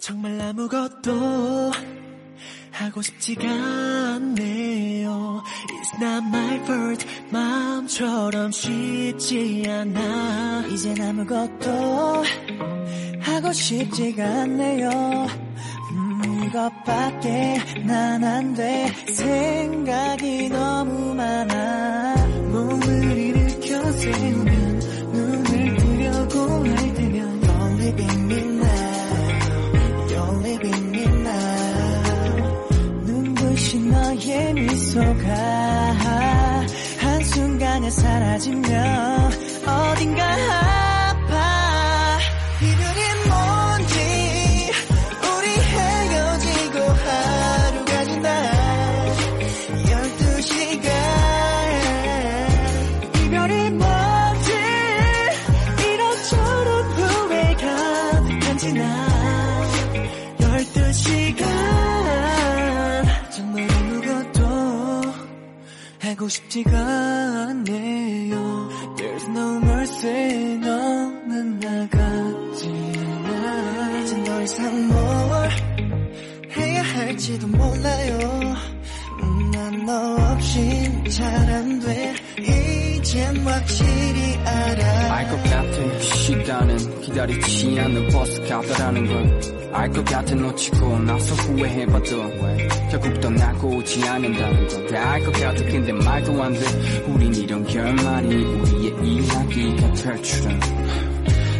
정말 아무것도 하고 싶지가 않네요. It's not my fault. 마음처럼 쉽지 않아. 이젠 아무것도 하고 싶지가 않네요. 음, 이것밖에 난 안 돼. 생각이 미소가 한순간에 사라지면 어딘가 아파. 이별이 뭔지 우리 헤어지고 하루가 지나 열두 시간. 이별이 뭔지 이런저런 후회가 가득한지 나 열두 시간 싶지가 않네요. There's no mercy 너는 나가지 않아 이제 더 이상 뭘 해야 할지도 몰라요. 음, 난너 없인 잘안 돼 이젠 확실히 알아. 알 것 같아. 시간은 기다리지 않는 버스 카드라는 걸. 알 것 같아. 놓치고 나서 후회해봐도 결국 떠나고 오지 않는다는 걸알 것 같아. 근데 말도 안돼. 우린 이런 결말이 우리의 이야기가 될 줄은.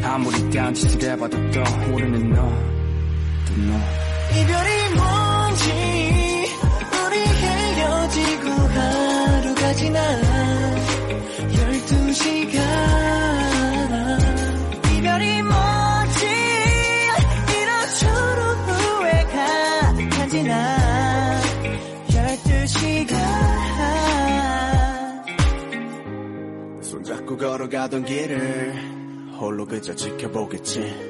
아무리 딴짓을 해봐도 떠오르는 너 또 너. 이별이 뭔지 두 시간 이별이 뭔지? 이런저런 후회가 가득한지 나. 열두 시간 손잡고 걸어가던 길을 홀로 그저 지켜보겠지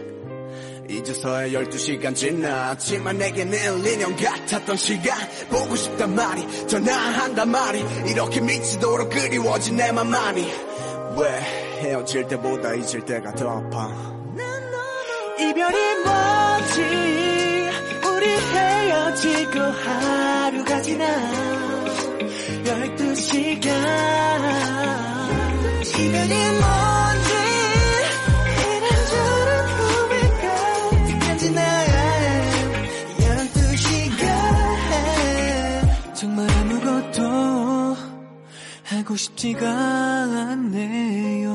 이제서야 12시간 지났지만 내겐 1, 2년 같았던 시간. 보고 싶단 말이 전화한단 말이 이렇게 미치도록 그리워진 내 맘만이. 왜 헤어질 때보다 잊을 때가 더 아파? 이별이 뭔지? 우리 헤어지고 하루가 지나 열두 시간. 이별이 뭔지 싶지가 않네요.